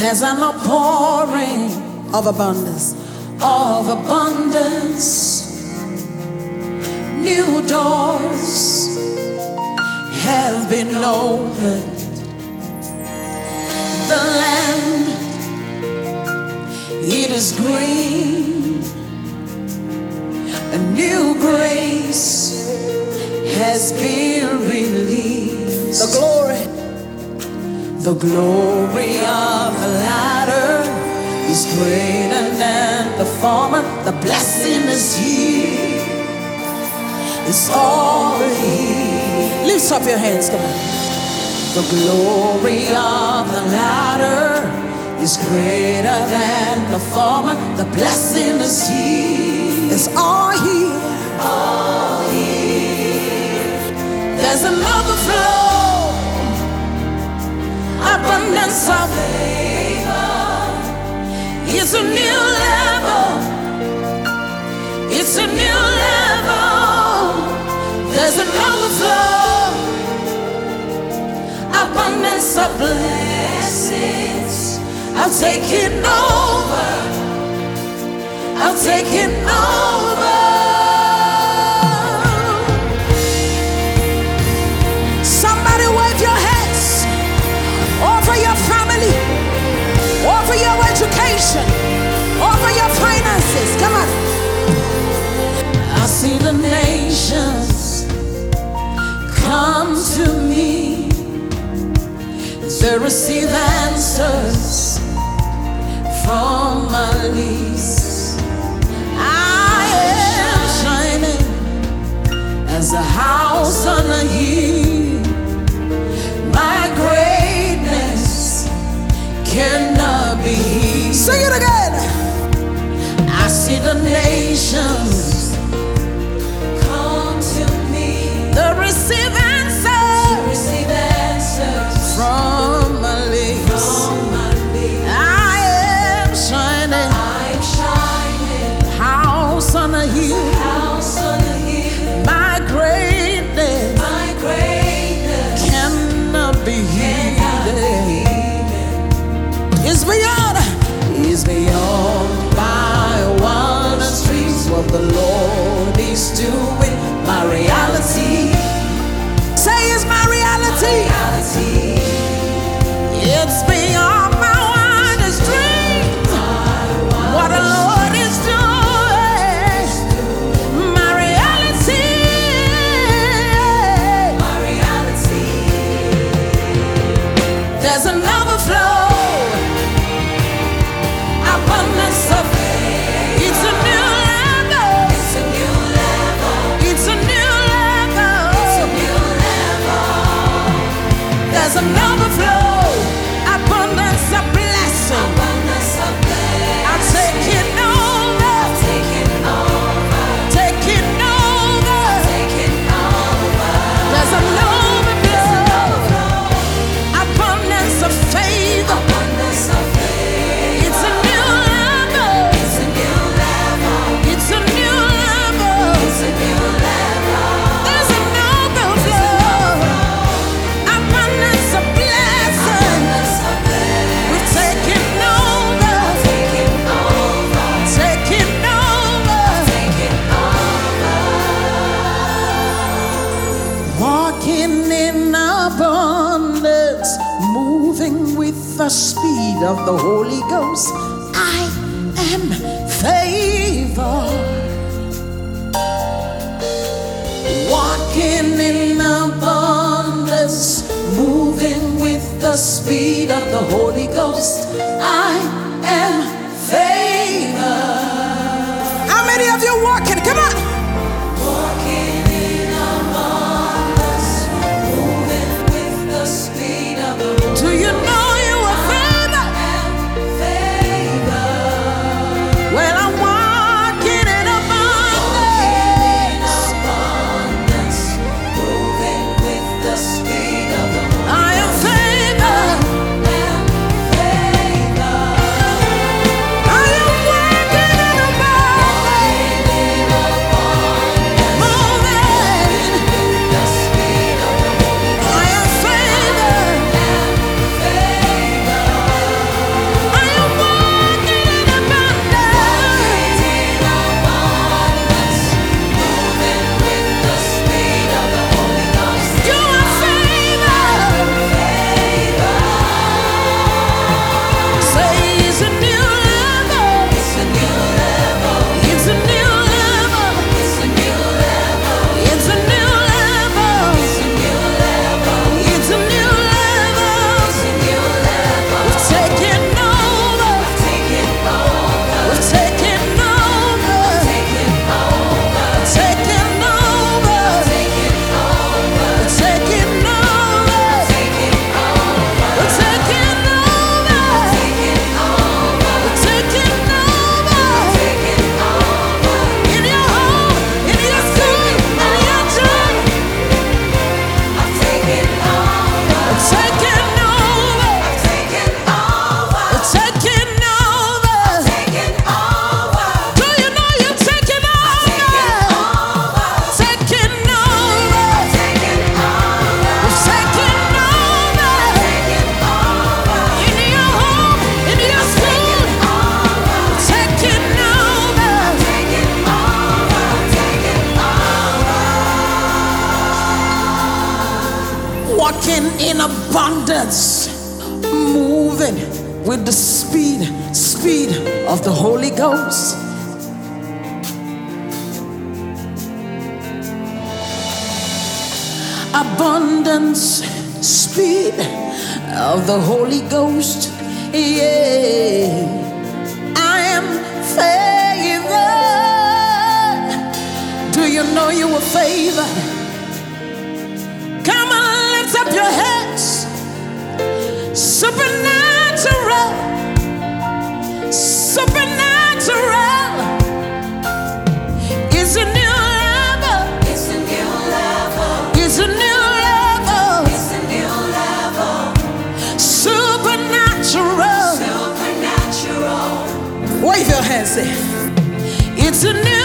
There's an outpouring of abundance, of abundance. New doors have been opened. The land, it is green. A new grace has been released. The glory, the glory of the latter is greater than the former. The blessing is here. It's all here. Lift up your hands, come on. The glory of the latter is greater than the former. The blessing is here. It's all here. All here. There's an overflow, abundance of favor. It's a new level. It's a new level. There's an overflow, abundance of blessings. I'll take it over. I'll take it over. Receive speed of the Holy Ghost. I am favored. Walking in abundance, moving with the speed of the Holy Ghost. I am favored. How many of you walking? In abundance, moving with the speed, speed of the Holy Ghost. Abundance, speed of the Holy Ghost. Yeah, I am favored. Do you know you were favored? It's a new